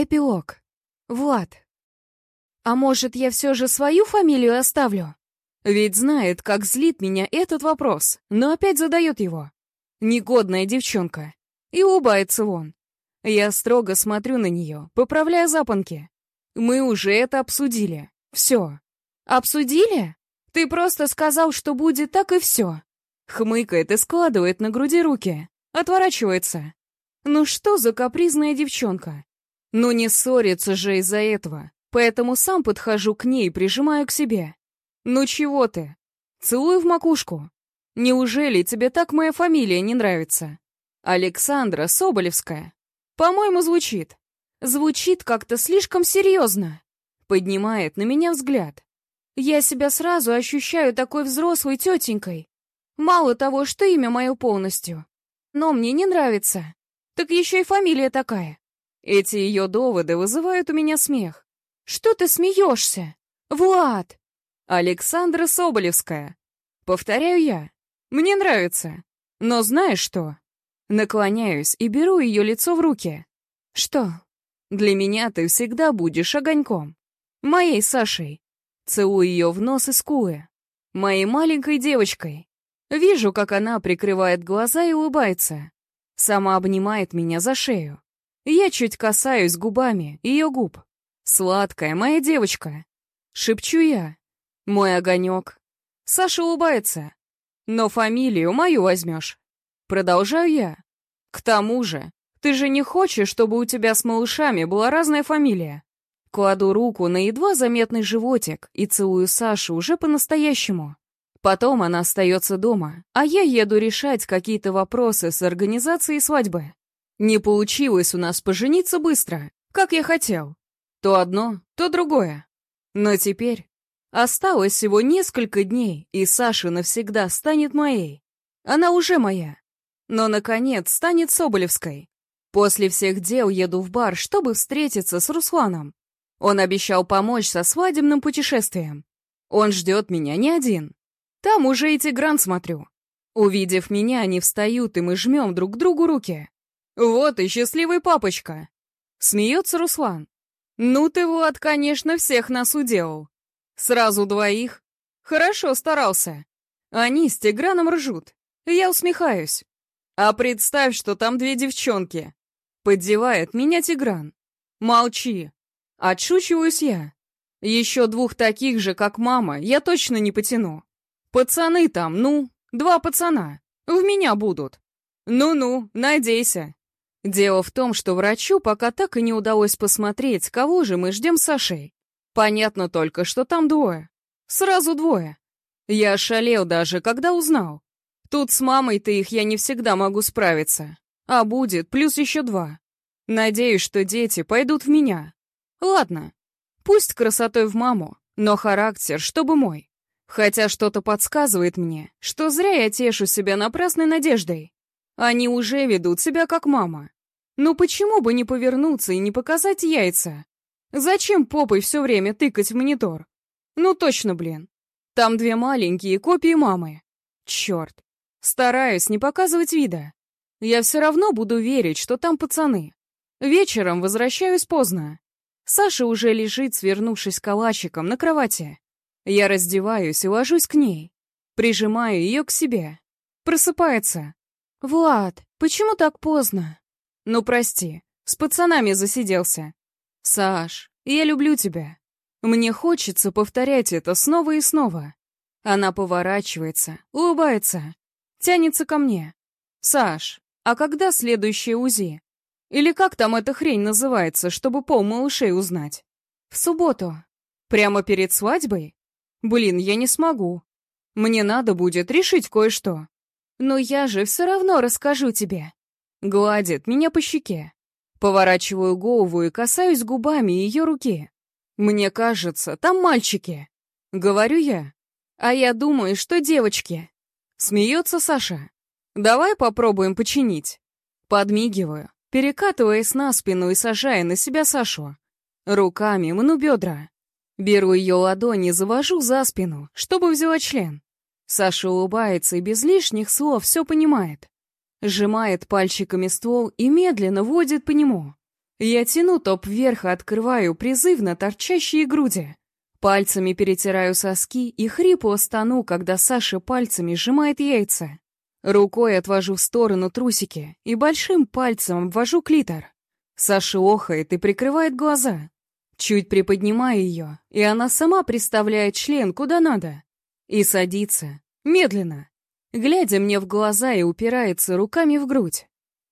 Эпилог. Влад. А может, я все же свою фамилию оставлю? Ведь знает, как злит меня этот вопрос, но опять задает его. Негодная девчонка. И улыбается вон. Я строго смотрю на нее, поправляя запонки. Мы уже это обсудили. Все. Обсудили? Ты просто сказал, что будет так и все. Хмыкает и складывает на груди руки. Отворачивается. Ну что за капризная девчонка? Ну не ссориться же из-за этого, поэтому сам подхожу к ней прижимаю к себе. Ну чего ты? Целую в макушку. Неужели тебе так моя фамилия не нравится? Александра Соболевская. По-моему, звучит. Звучит как-то слишком серьезно. Поднимает на меня взгляд. Я себя сразу ощущаю такой взрослой тетенькой. Мало того, что имя мое полностью. Но мне не нравится. Так еще и фамилия такая. Эти ее доводы вызывают у меня смех. Что ты смеешься? Влад! Александра Соболевская. Повторяю я. Мне нравится. Но знаешь что? Наклоняюсь и беру ее лицо в руки. Что? Для меня ты всегда будешь огоньком. Моей Сашей. Целую ее в нос и скулы. Моей маленькой девочкой. Вижу, как она прикрывает глаза и улыбается. Сама обнимает меня за шею. Я чуть касаюсь губами ее губ. «Сладкая моя девочка!» Шепчу я. «Мой огонек». Саша улыбается. «Но фамилию мою возьмешь». Продолжаю я. «К тому же, ты же не хочешь, чтобы у тебя с малышами была разная фамилия?» Кладу руку на едва заметный животик и целую Сашу уже по-настоящему. Потом она остается дома, а я еду решать какие-то вопросы с организацией свадьбы. Не получилось у нас пожениться быстро, как я хотел. То одно, то другое. Но теперь осталось всего несколько дней, и Саша навсегда станет моей. Она уже моя. Но, наконец, станет Соболевской. После всех дел еду в бар, чтобы встретиться с Русланом. Он обещал помочь со свадебным путешествием. Он ждет меня не один. Там уже и Тигран смотрю. Увидев меня, они встают, и мы жмем друг другу руки. «Вот и счастливый папочка!» Смеется Руслан. «Ну ты, Влад, конечно, всех нас уделал. Сразу двоих. Хорошо старался. Они с Тиграном ржут. Я усмехаюсь. А представь, что там две девчонки. Поддевает меня Тигран. Молчи. Отшучиваюсь я. Еще двух таких же, как мама, я точно не потяну. Пацаны там, ну, два пацана. В меня будут. Ну-ну, надейся. Дело в том, что врачу пока так и не удалось посмотреть, кого же мы ждем Сашей. Понятно только, что там двое. Сразу двое. Я ошалел даже, когда узнал. Тут с мамой-то их я не всегда могу справиться. А будет плюс еще два. Надеюсь, что дети пойдут в меня. Ладно, пусть красотой в маму, но характер, чтобы мой. Хотя что-то подсказывает мне, что зря я тешу себя напрасной надеждой. Они уже ведут себя как мама. Ну почему бы не повернуться и не показать яйца? Зачем попой все время тыкать в монитор? Ну точно, блин. Там две маленькие копии мамы. Черт. Стараюсь не показывать вида. Я все равно буду верить, что там пацаны. Вечером возвращаюсь поздно. Саша уже лежит, свернувшись калачиком на кровати. Я раздеваюсь и ложусь к ней. Прижимаю ее к себе. Просыпается. «Влад, почему так поздно?» «Ну, прости, с пацанами засиделся». «Саш, я люблю тебя. Мне хочется повторять это снова и снова». Она поворачивается, улыбается, тянется ко мне. «Саш, а когда следующее УЗИ? Или как там эта хрень называется, чтобы пол малышей узнать?» «В субботу. Прямо перед свадьбой? Блин, я не смогу. Мне надо будет решить кое-что. Но я же все равно расскажу тебе. Гладит меня по щеке. Поворачиваю голову и касаюсь губами ее руки. Мне кажется, там мальчики. Говорю я. А я думаю, что девочки. Смеется Саша. Давай попробуем починить. Подмигиваю, перекатываясь на спину и сажая на себя Сашу. Руками мну бедра. Беру ее ладони завожу за спину, чтобы взяла член. Саша улыбается и без лишних слов все понимает. Сжимает пальчиками ствол и медленно водит по нему. Я тяну топ вверх и открываю призывно торчащие груди. Пальцами перетираю соски и хрипло стану, когда Саша пальцами сжимает яйца. Рукой отвожу в сторону трусики и большим пальцем обвожу клитор. Саша охает и прикрывает глаза. Чуть приподнимаю ее, и она сама приставляет член куда надо. И садится, медленно, глядя мне в глаза и упирается руками в грудь.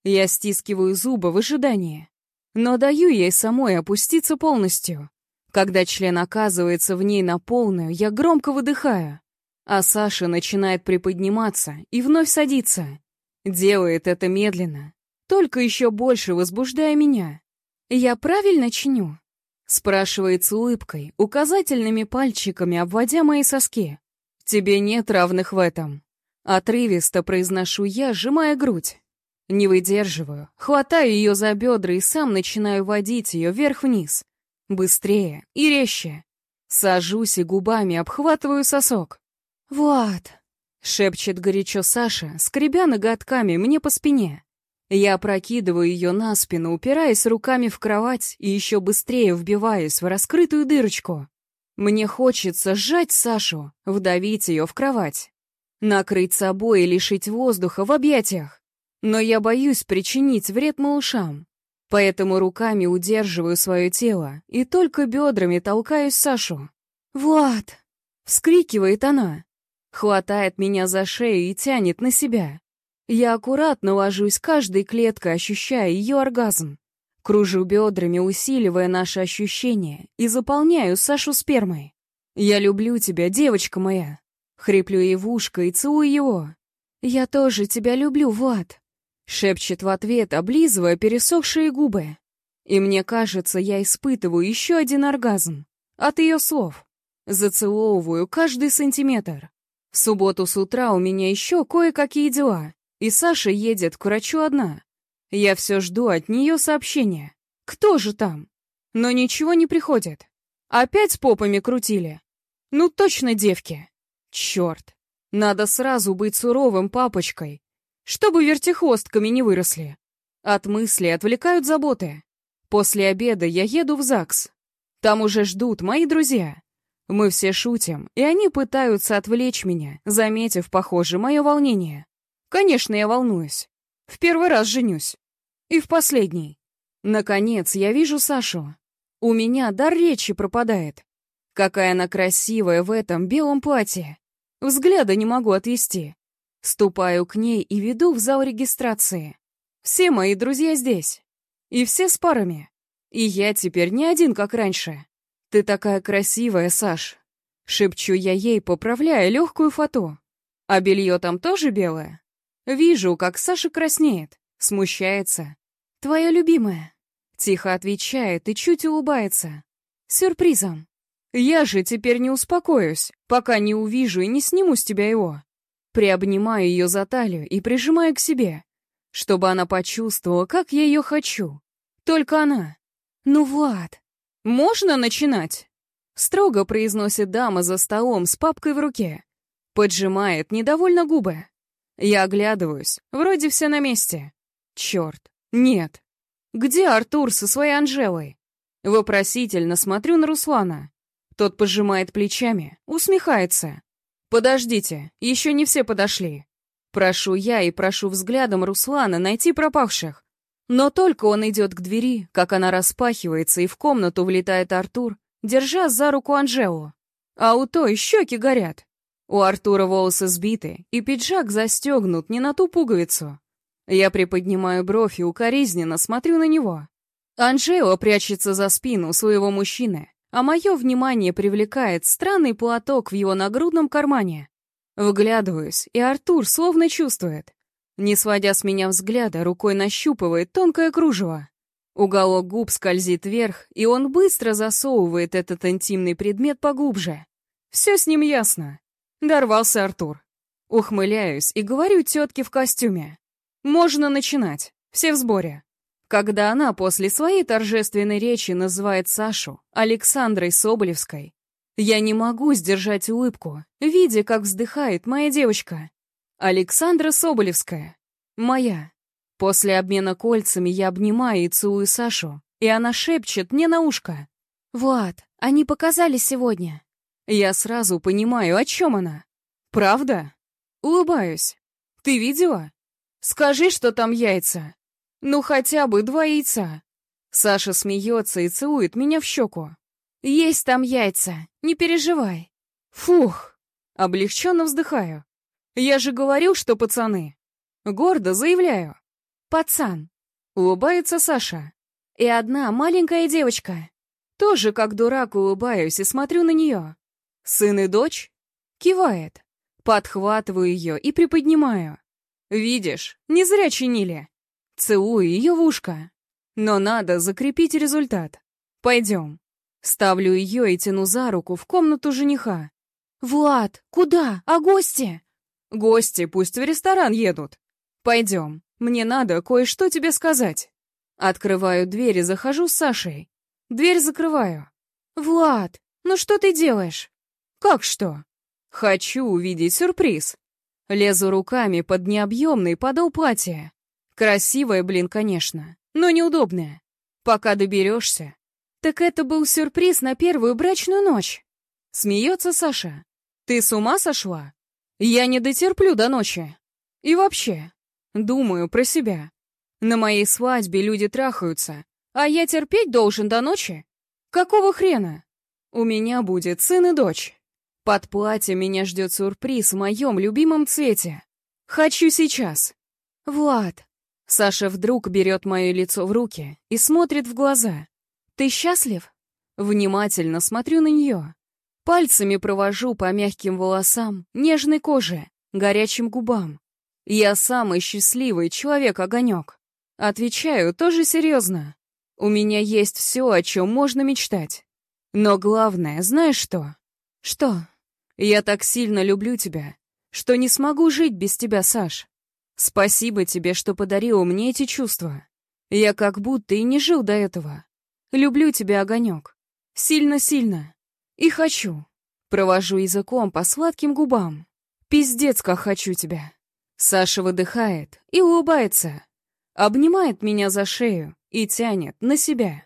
Я стискиваю зубы в ожидании но даю ей самой опуститься полностью. Когда член оказывается в ней на полную, я громко выдыхаю, а Саша начинает приподниматься и вновь садиться. Делает это медленно, только еще больше возбуждая меня. «Я правильно чиню?» Спрашивает с улыбкой, указательными пальчиками обводя мои соски. «Тебе нет равных в этом». Отрывисто произношу я, сжимая грудь. Не выдерживаю, хватаю ее за бедра и сам начинаю водить ее вверх-вниз. Быстрее и резче. Сажусь и губами обхватываю сосок. «Вот», — шепчет горячо Саша, скребя ноготками мне по спине. Я прокидываю ее на спину, упираясь руками в кровать и еще быстрее вбиваюсь в раскрытую дырочку. Мне хочется сжать Сашу, вдавить ее в кровать. Накрыть собой и лишить воздуха в объятиях. Но я боюсь причинить вред малышам, поэтому руками удерживаю свое тело и только бедрами толкаюсь Сашу. «Влад!» — вскрикивает она. Хватает меня за шею и тянет на себя. Я аккуратно ложусь каждой клеткой, ощущая ее оргазм. Кружу бедрами, усиливая наши ощущения, и заполняю Сашу спермой. «Я люблю тебя, девочка моя!» Хриплю ей в ушко и целую его. «Я тоже тебя люблю, Влад!» Шепчет в ответ, облизывая пересохшие губы. И мне кажется, я испытываю еще один оргазм. От ее слов. Зацеловываю каждый сантиметр. В субботу с утра у меня еще кое-какие дела. И Саша едет к врачу одна. Я все жду от нее сообщения. Кто же там? Но ничего не приходит. Опять попами крутили. Ну точно девки. Черт. Надо сразу быть суровым папочкой чтобы вертихвостками не выросли. От мысли отвлекают заботы. После обеда я еду в ЗАГС. Там уже ждут мои друзья. Мы все шутим, и они пытаются отвлечь меня, заметив, похоже, мое волнение. Конечно, я волнуюсь. В первый раз женюсь. И в последний. Наконец, я вижу Сашу. У меня дар речи пропадает. Какая она красивая в этом белом платье. Взгляда не могу отвести. Ступаю к ней и веду в зал регистрации. Все мои друзья здесь. И все с парами. И я теперь не один, как раньше. Ты такая красивая, Саш. Шепчу я ей, поправляя легкую фату. А белье там тоже белое? Вижу, как Саша краснеет, смущается. Твое любимое. Тихо отвечает и чуть улыбается. Сюрпризом. Я же теперь не успокоюсь, пока не увижу и не сниму с тебя его. Приобнимаю ее за талию и прижимаю к себе, чтобы она почувствовала, как я ее хочу. Только она. «Ну, Влад, можно начинать?» Строго произносит дама за столом с папкой в руке. Поджимает недовольно губы. Я оглядываюсь, вроде все на месте. Черт, нет. Где Артур со своей Анжелой? Вопросительно смотрю на Руслана. Тот пожимает плечами, усмехается. «Подождите, еще не все подошли». Прошу я и прошу взглядом Руслана найти пропавших. Но только он идет к двери, как она распахивается, и в комнату влетает Артур, держа за руку Анжелу. А у той щеки горят. У Артура волосы сбиты, и пиджак застегнут не на ту пуговицу. Я приподнимаю бровь и укоризненно смотрю на него. Анжела прячется за спину своего мужчины, а мое внимание привлекает странный платок в его нагрудном кармане. Вглядываюсь, и Артур словно чувствует. Не сводя с меня взгляда, рукой нащупывает тонкое кружево. Уголок губ скользит вверх, и он быстро засовывает этот интимный предмет поглубже. Все с ним ясно. Дорвался Артур. Ухмыляюсь и говорю тетке в костюме. Можно начинать. Все в сборе. Когда она после своей торжественной речи называет Сашу Александрой Соболевской, я не могу сдержать улыбку, видя, как вздыхает моя девочка. Александра Соболевская. Моя. После обмена кольцами я обнимаю и целую Сашу, и она шепчет мне на ушко. «Влад, они показали сегодня». Я сразу понимаю, о чем она. «Правда?» Улыбаюсь. «Ты видела?» «Скажи, что там яйца». «Ну, хотя бы два яйца». Саша смеется и целует меня в щеку. «Есть там яйца, не переживай». «Фух!» Облегченно вздыхаю. «Я же говорил, что пацаны». Гордо заявляю. «Пацан». Улыбается Саша. И одна маленькая девочка. Тоже как дурак улыбаюсь и смотрю на нее. Сын и дочь? Кивает. Подхватываю ее и приподнимаю. Видишь, не зря чинили. Целую ее в ушко. Но надо закрепить результат. Пойдем. Ставлю ее и тяну за руку в комнату жениха. «Влад, куда? А гости?» «Гости пусть в ресторан едут. Пойдем, мне надо кое-что тебе сказать». Открываю дверь и захожу с Сашей. Дверь закрываю. «Влад, ну что ты делаешь?» «Как что?» «Хочу увидеть сюрприз». Лезу руками под необъемный подол платья. Красивое, блин, конечно, но неудобное. Пока доберешься. Так это был сюрприз на первую брачную ночь. Смеется Саша. Ты с ума сошла? Я не дотерплю до ночи. И вообще, думаю про себя. На моей свадьбе люди трахаются, а я терпеть должен до ночи? Какого хрена? У меня будет сын и дочь. Под платье меня ждет сюрприз в моем любимом цвете. Хочу сейчас. Влад. Саша вдруг берет мое лицо в руки и смотрит в глаза. Ты счастлив? Внимательно смотрю на нее. Пальцами провожу по мягким волосам, нежной коже, горячим губам. Я самый счастливый человек-огонек. Отвечаю тоже серьезно. У меня есть все, о чем можно мечтать. Но главное, знаешь что? Что? Я так сильно люблю тебя, что не смогу жить без тебя, Саш. Спасибо тебе, что подарила мне эти чувства. Я как будто и не жил до этого. Люблю тебя, огонек. Сильно-сильно. И хочу. Провожу языком по сладким губам. Пиздец, как хочу тебя. Саша выдыхает и улыбается обнимает меня за шею и тянет на себя.